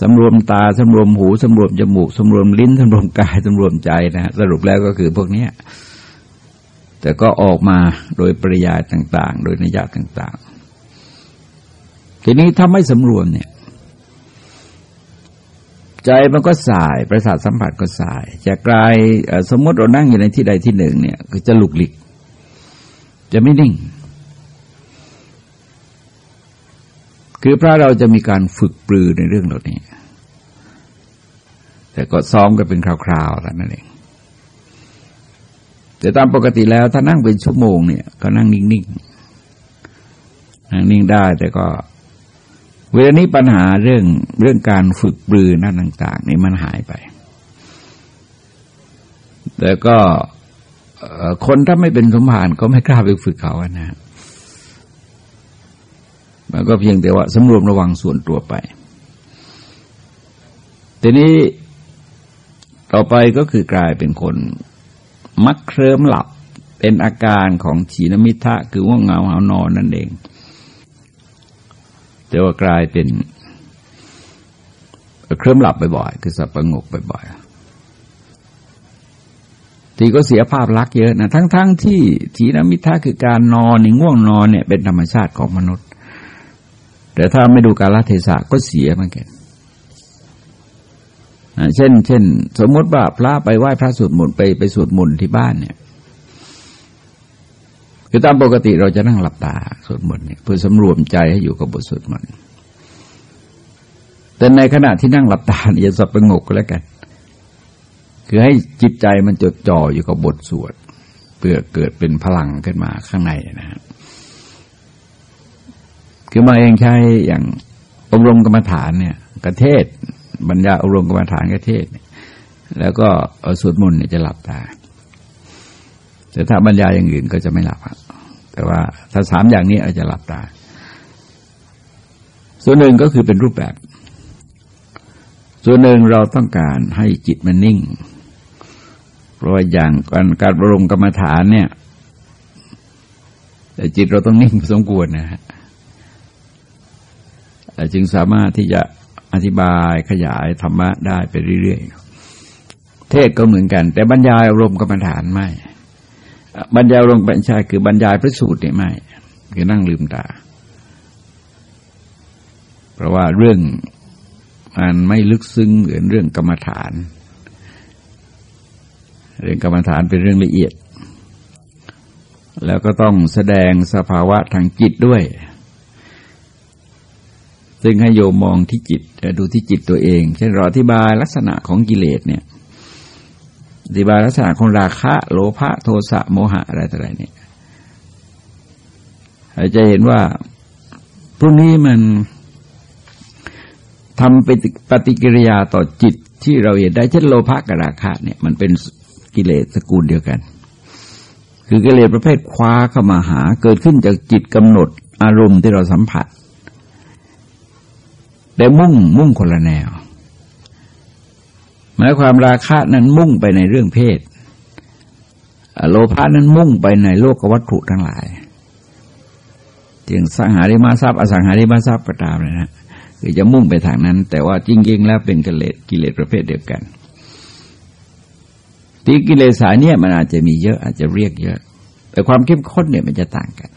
สำรวมตาสำรวมหูสำรวมจมูกสำรวมลิ้นสำรวมกายสำรวมใจนะสรุปแล้วก็คือพวกนี้แต่ก็ออกมาโดยปริยายต่าง ๆ โดยนิยามต่าง ๆ ทีนี้ถ้าไม่สำรวมเนี่ย ใจมันก็สายประสาทสัมผัสก็สาย จะกลายสมมติเรานั่งอยู่ในที่ใดที่หนึ่งเนี่ยก็จะหลุกหลิก จะไม่นิ่ง คือพระเราจะมีการฝึกปรือในเรื่องเหล่านี้ แต่ก็ซ้อมก็เป็นคราวๆแล้วนั่นเองแต่ตามปกติแล้วถ้านั่งเป็นชั่วโมงเนี่ยก็นั่งนิ่งๆนั่งนิ่งได้แต่ก็ เวลานี้ปัญหาเรื่องเรื่องการฝึกปรือนั่นต่าง ๆ นี่มันหายไป แต่ก็คนถ้าไม่เป็นสมภารก็ไม่กล้าไปฝึกเขาอะนะมันก็เพียงแต่ว่าสำรวมระวังส่วนตัวไป ทีนี้ต่อไปก็คือกลายเป็นคนมักเคลิ้มหลับเป็นอาการของฉีนมิทะคือว่าเงาหานอนนั่นเอง แต่ว่ากลายเป็นเคลิ้มหลับบ่อยๆคือสับประงกบ่อยๆทีก็เสียภาพลักษณ์เยอะนะทั้งๆทที่ฉีนมิทะคือการนอนง่วงนอนเนี่ยเป็นธรรมชาติของมนุษย์ แต่ถ้าไม่ดูการละเทศะก็เสียเหมือนกันเช่น เช่น สมมติว่าพระไปไหว้พระสวดมนต์ไปไปสวดมนต์ที่บ้านเนี่ย คือตามปกติเราจะนั่งหลับตาสวดมนต์เนี่ยเพื่อสำรวมใจให้อยู่กับบทสวดมนต์แต่ในขณะที่นั่งหลับตาอย่าสับประงกก็แล้วกัน คือให้จิตใจมันจดจ่ออยู่กับบทสวดเพื่อเกิดเป็นพลังขึ้นมาข้างในนะฮะคือมาเองใช้อย่างอบรมกรรมฐานเนี่ยกระเทศบรรยาอารมกรรมฐานกเทศ แล้วก็สวดมนต์เนี่ยจะหลับตา แต่ถ้าบรรยายอย่างอื่นก็จะไม่หลับแต่ว่าถ้าสามอย่างนี้อาจจะหลับตาส่วนหนึ่งก็คือเป็นรูปแบบ ส่วนหนึ่งเราต้องการให้จิตมันนิ่ง เพราะอย่างการการบรมกรรมฐานเนี่ย แต่จิตเราต้องนิ่งสมควรนะฮะจึงสามารถที่จะอธิบายขยายธรรมะได้ไปเรื่อยๆ เทศก็เหมือนกัน แต่บรรยายอารมณ์กรรมฐานไม่ บรรยายอารมณ์ปัญชาคือบรรยายพระสูตรเนี่ยไม่คือนั่งลืมตา เพราะว่าเรื่องมันไม่ลึกซึ้งเหมือนเรื่องกรรมฐาน เรื่องกรรมฐานเป็นเรื่องละเอียด แล้วก็ต้องแสดงสภาวะทางจิตด้วย ซึ่งให้โยมมองที่จิตดูที่จิตตัวเอง เช่นเราอธิบายลักษณะของกิเลสเนี่ย อธิบาลักษณะของราคะโลภะโทสะโมหะอะไรต่ออะไรเนี่ยอาจจะเห็นว่าพวกนี้มันทำเป็นปฏิกิริยาต่อจิตที่เราเห็นได้เช่นโลภะกับราคะเนี่ยมันเป็นกิเลสสกุลเดียวกัน คือกิเลสประเภทคว้าเข้ามาหา เกิดขึ้นจากจิตกำหนดอารมณ์ที่เราสัมผัสแต่มุ่งมุ่งคนละแนว หมายความราคะนั้นมุ่งไปในเรื่องเพศ โลภะนั้นมุ่งไปในโลกวัตถุทั้งหลายจึงสังหาริมทรัพย์อสังหาริมทรัพย์ก็ตามเลยนะคือจะมุ่งไปทางนั้น แต่ว่าจริง ๆ แล้วเป็นกิเลสกิเลสประเภทเดียวกันที่กิเลสสายเนี่ยมันอาจจะมีเยอะอาจจะเรียกเยอะ แต่ความเข้มข้นเนี่ยมันจะต่างกัน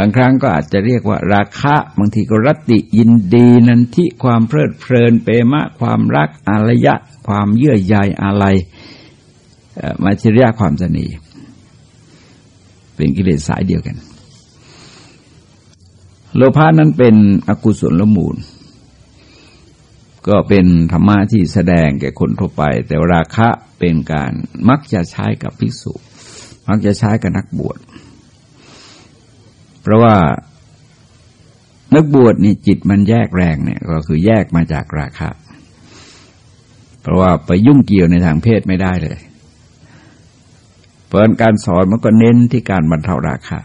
บางครั้งก็อาจจะเรียกว่าราคะบางทีก็รติยินดีนันทิความเพลิดเพลินเปมะความรักอารยะ ความเยื่อใยอะไรมาชิริยะความสนีเป็นกิเลสสายเดียวกัน โลภะนั้นเป็นอกุศลละมูล ก็เป็นธรรมะที่แสดงแก่คนทั่วไป แต่ราคะเป็นการมักจะใช้กับภิกษุ มักจะใช้กับนักบวช ราะว่านักบวชนี่จิตมันแยกแรงเนี่ยก็คือแยกมาจากราคะ เพราะว่าไปยุ่งเกี่ยวในทางเพศไม่ได้เลย เพราะการสอนมันก็เน้นที่การบรรเทาราคะ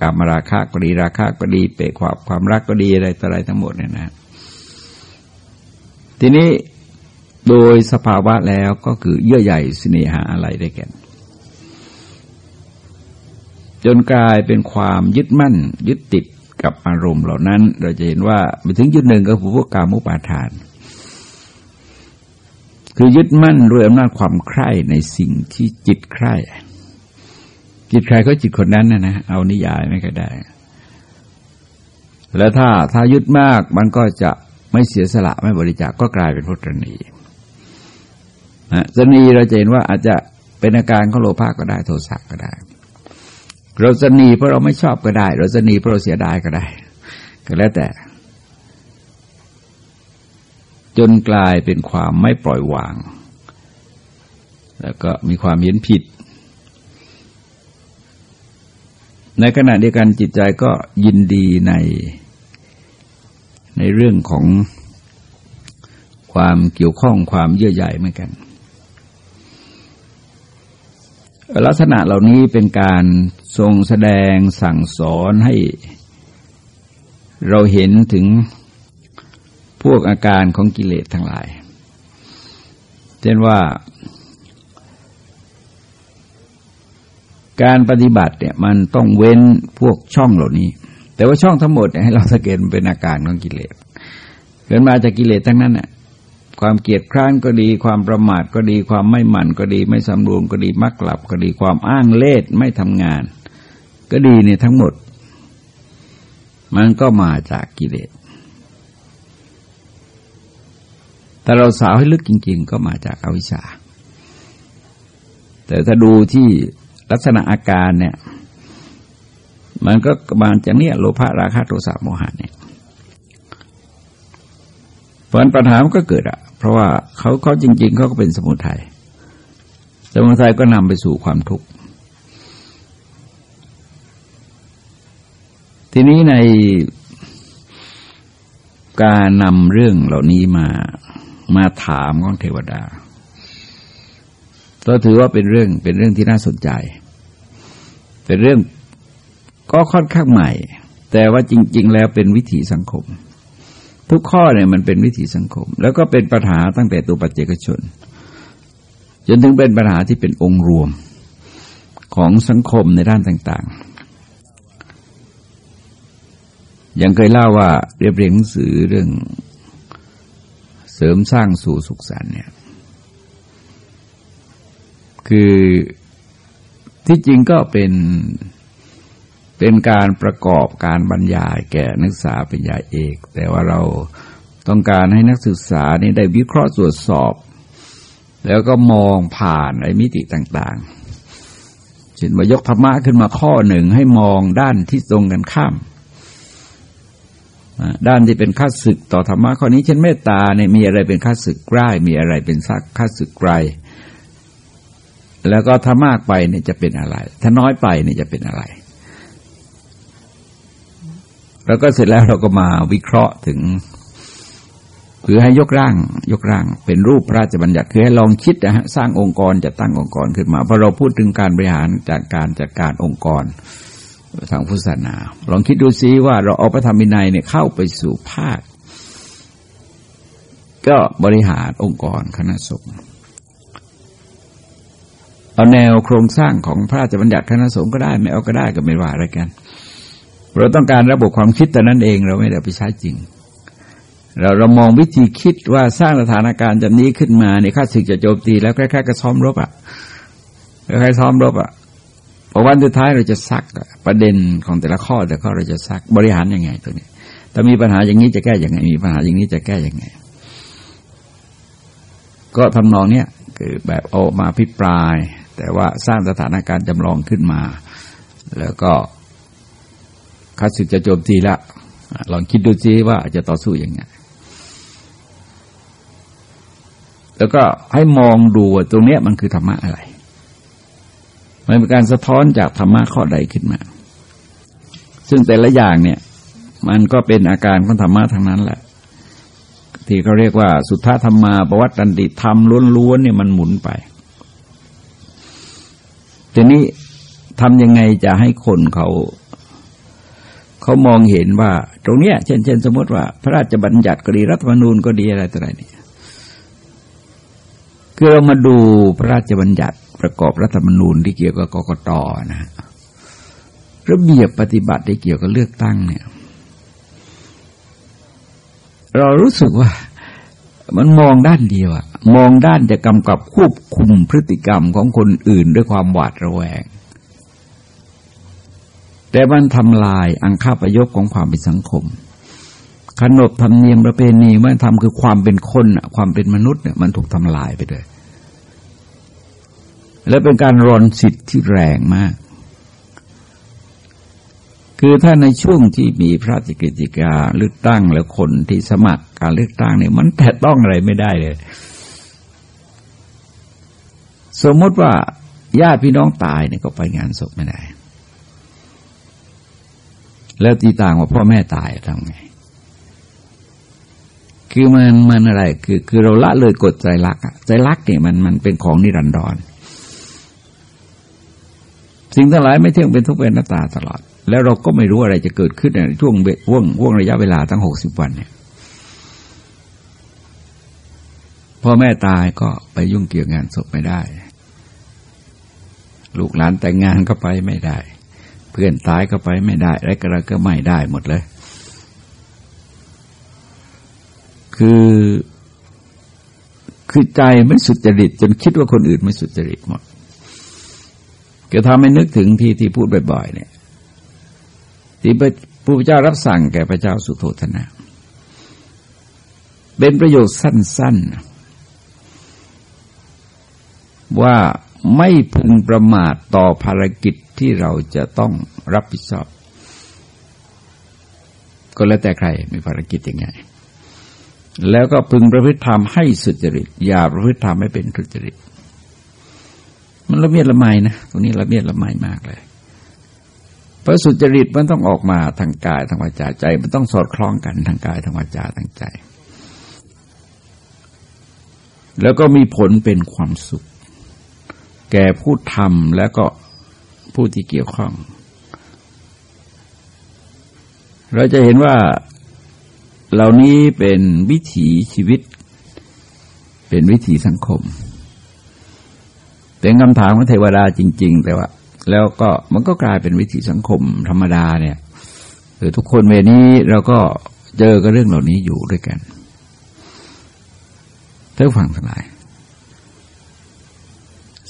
การมาราคะก็ดีราคะก็ดีเปรความความรักก็ดีอะไรต่ออะไรทั้งหมดเนี่ยนะ ทีนี้โดยสภาวะแล้วก็คือเยื่อใหญ่สเนหาอะไรได้แก่ จนกลายเป็นความยึดมั่น ยึดติดกับอารมณ์เหล่านั้น เราจะเห็นว่าไปถึงจุดหนึ่งก็คือพวกกามุปาทาน คือยึดมั่นด้วยอำนาจความใคร่ในสิ่งที่จิตใคร่ จิตใครก็จิตคนนั้นนะนะเอานิยายไม่ก็ได้ แล้วถ้าถ้ายึดมากมันก็จะไม่เสียสละไม่บริจาคกก็กลายเป็นพุทธนีนะสนีเราจะเห็นว่าอาจจะเป็นอาการของโลภะก็ได้โทสะก็ได้ เราสนีเพราะเราไม่ชอบก็ได้ เราสนีเพราะเราเสียดายก็ได้ ก็แล้วแต่ จนกลายเป็นความไม่ปล่อยวาง แล้วก็มีความเห็นผิด ในขณะเดียวกันจิตใจก็ยินดีในในเรื่องของความเกี่ยวข้องความเยื่อใยเหมือนกัน ลักษณะเหล่านี้เป็นการ ทรงแสดงสั่งสอนให้ เราเห็นถึงพวกอาการของกิเลสทั้งหลาย เช่นว่า การปฏิบัติเนี่ยมันต้องเว้นพวกช่องเหล่านี้ แต่ว่าช่องทั้งหมดเนี่ยให้เราสังเกตเป็นอาการของกิเลสเกิดมาจากกิเลสทั้งนั้นน่ะความเกียดคร้านก็ดี ความประมาทก็ดี ความไม่หมั่นก็ดี ไม่สำรวมก็ดีมักหลับก็ดี ความอ้างเล่ห์ไม่ทำงาน ก็ดีเนี่ยทั้งหมด มันก็มาจากกิเลส แต่เราสาวให้ลึกจริง ๆ ก็มาจากอาวิชชา แต่ถ้าดูที่ลักษณะอาการเนี่ย มันก็มาจากเนี่ยโลภะราคะโทสะโมหะเนี่ยผลปัญหามันก็เกิดอะเพราะว่าเขาเขาจริง ๆเขาก็เป็นสมุทยัยสมุทัยก็นำไปสู่ความทุกข์ ทีนี้ในการนำเรื่องเหล่านี้มามาถามของเทวดาเราถือว่าเป็นเรื่องเป็นเรื่องที่น่าสนใจ เป็นเรื่องก็ค่อนข้างใหม่ แต่ว่าจริง ๆ แล้วเป็นวิถีสังคม ทุกข้อเนี่ยมันเป็นวิถีสังคม แล้วก็เป็นปัญหาตั้งแต่ตัวปัจเจกชน จนถึงเป็นปัญหาที่เป็นองค์รวมของสังคมในด้านต่าง ๆ อ ย่างเคยเล่าว่าเรียบเรียงหนังสือเรื่องเสริมสร้างสู่สุขสันต์เนี่ย คือที่จริงก็เป็นเป็นการประกอบการบรรยายแก่นักศึกษาเป็นยาเอก แต่ว่าเราต้องการให้นักศึกษานี่ได้วิเคราะห์ตรวจสอบ แล้วก็มองผ่านไอ้มิติต่างๆเช่นว่ายกธรรมะขึ้นมาข้อหนึ่งให้มองด้านที่ตรงกันข้าม ด้านที่เป็นข้าศึกต่อธรรมะข้อนี้เช่นเมตตาเนี่ยมีอะไรเป็นข้าศึกใกล้มีอะไรเป็นซักข้าศึกไกลแล้วก็ถ้ามากไปเนี่ยจะเป็นอะไร ถ้าน้อยไปเนี่ยจะเป็นอะไร แล้วก็เสร็จแล้วเราก็มาวิเคราะห์ถึงคือให้ยกร่าง ยกร่าง เป็นรูปพระราชบัญญัติคือให้ลองคิดนะฮะสร้างองค์กรจะตั้งองค์กรขึ้นมาเพอเราพูดถึงการบริหารจากการจัดการองค์กร ทางพุทธศาสนา ลองคิดดูซิว่าเราเอาพระธรรมวินัยเนี่ยเข้าไปสู่ภาค ก็บริหารองค์กรคณะสงฆ์เอาแนวโครงสร้างของพระราชบัญญัติคณะสงฆ์ก็ได้ไม่เอาก็ได้ก็ไม่ว่าอะไรกัน เราต้องการระบบความคิดแต่นั้นเองเราไม่ได้ไปใช้จริง เราเรามองวิธีคิดว่าสร้างสถานการณ์แบบนี้ขึ้นมาในข้าศึกจะโจมตีแล้วคล้ายๆกับซ้อมรบอะคล้ายๆซ้อมรบอะ พอวันสุดท้ายเราจะซักประเด็นของแต่ละข้อแต่ข้อเราจะซักบริหารยังไงตัวนี้ ถ้ามีปัญหาอย่างนี้จะแก้ยังไง มีปัญหาอย่างนี้จะแก้ยังไง ก็ทำนองเนี้ยคือแบบเอามาพิปราย แต่ว่าสร้างสถานการณ์จำลองขึ้นมา แล้วก็ข้าศึกจะโจมตีละลองคิดดูซิว่าจะต่อสู้ยังไงแล้วก็ให้มองดูตรงเนี้ยมันคือธรรมะอะไร มันเป็นการสะท้อนจากธรรมะข้อใดขึ้นมา ซึ่งแต่ละอย่างเนี่ย มันก็เป็นอาการของธรรมะทั้งนั้นแหละ ที่เขาเรียกว่าสุทธธรรมาประวัติติธรรมล้วนๆเนี่ยมันหมุนไป ทีนี้ทำยังไงจะให้คนเขาเขามองเห็นว่า ตรงเนี้ย เช่นเช่นสมมติว่า พระราชบัญญัติก็ดีรัฐธรรมนูญก็ดีอะไรต่ออะไรนี่คือเรามาดูพระราชบัญญัติ ประกอบรัฐธรรมนูญที่เกี่ยวกับกกตนะฮะระเบียบปฏิบัติที่เกี่ยวกับเลือกตั้งเนี่ย เรารู้สึกว่ามันมองด้านเดียวอะมองด้านจะกำกับควบคุมพฤติกรรมของคนอื่นด้วยความหวาดระแวง แต่มันทำลายอังคาประยกของความเป็นสังคม ขนบธรรมเนียมประเพณีมันทำคือความเป็นคนความเป็นมนุษย์เนี่ยมันถูกทำลายไปเลย และเป็นการรอนสิทธิ์ที่แรงมาก คือถ้าในช่วงที่มีพระจิกิจิกาเลือกตั้งแล้วคนที่สมัครการเลือกตั้งเนี่ยมันแตะต้องอะไรไม่ได้เลย สมมติว่าญาติพี่น้องตายเนี่ยก็ไปงานศพไม่ได้ แล้วตีต่างว่าพ่อแม่ตายทำไง คือมันมันอะไร คือคือเราละเลยกฎใจรักอะใจรักเนี่ยมันมันเป็นของนิรันดร สิ่งทั้งหลายไม่เที่ยงเป็นทุกเป็นหน้าตาตลอด แล้วเราก็ไม่รู้อะไรจะเกิดขึ้นในช่วงว่วงว่วงระยะเวลาตั้งหกสิบวันเนี่ยพ่อแม่ตายก็ไปยุ่งเกี่ยวงานศพไม่ได้ ลูกหลานแต่งงานก็ไปไม่ได้ เพื่อนตายก็ไปไม่ได้อะไรก็ก็ไม่ได้หมดเลย คือคือใจไม่สุจริตจนคิดว่าคนอื่นไม่สุจริตหมด ก็ทำให้นึกถึงที่ที่พูดบ่อยๆเนี่ยที่พระพุทธเจ้ารับสั่งแก่พระเจ้าสุโธธนะเป็นประโยชน์สั้น ๆ ว่าไม่พึงประมาทต่อภารกิจที่เราจะต้องรับผิดชอบ ก็แล้วแต่ใครมีภารกิจยังไง แล้วก็พึงประพฤติธรรมให้สุจริต อย่าประพฤติธรรมให้เป็นทุจริต มันละเมียดละไมนะตรงนี้ละเมียดละไมมากเลย เพราะสุจริตมันต้องออกมาทางกายทางวาจาใจ มันต้องสอดคล้องกันทางกายทางวาจาทางใจ แล้วก็มีผลเป็นความสุข แก่ผู้ทำแล้วก็ผู้ที่เกี่ยวข้อง เราจะเห็นว่าเหล่านี้เป็นวิถีชีวิต เป็นวิถีสังคม เป็นคำถามของเทวดาจริง ๆ แต่ว่า แล้วก็มันก็กลายเป็นวิถีสังคมธรรมดาเนี่ยคือทุกคนเวนี้เราก็เจอกับเรื่องเหล่านี้อยู่ด้วยกันเท่าฟังทั้งหลาย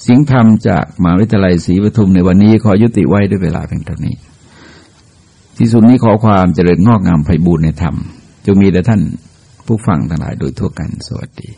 สิ่งธรรมจากมหาวิทยาลัยศรีปทุมในวันนี้ขอยุติไว้ด้วยเวลาเพียงเท่านี้ ที่สุดนี้ขอความเจริญงอกงามไพบูรณในธรรมจะมีแต่ท่านผู้ฟังทั้งหลายโดยทั่วกันสวัสดี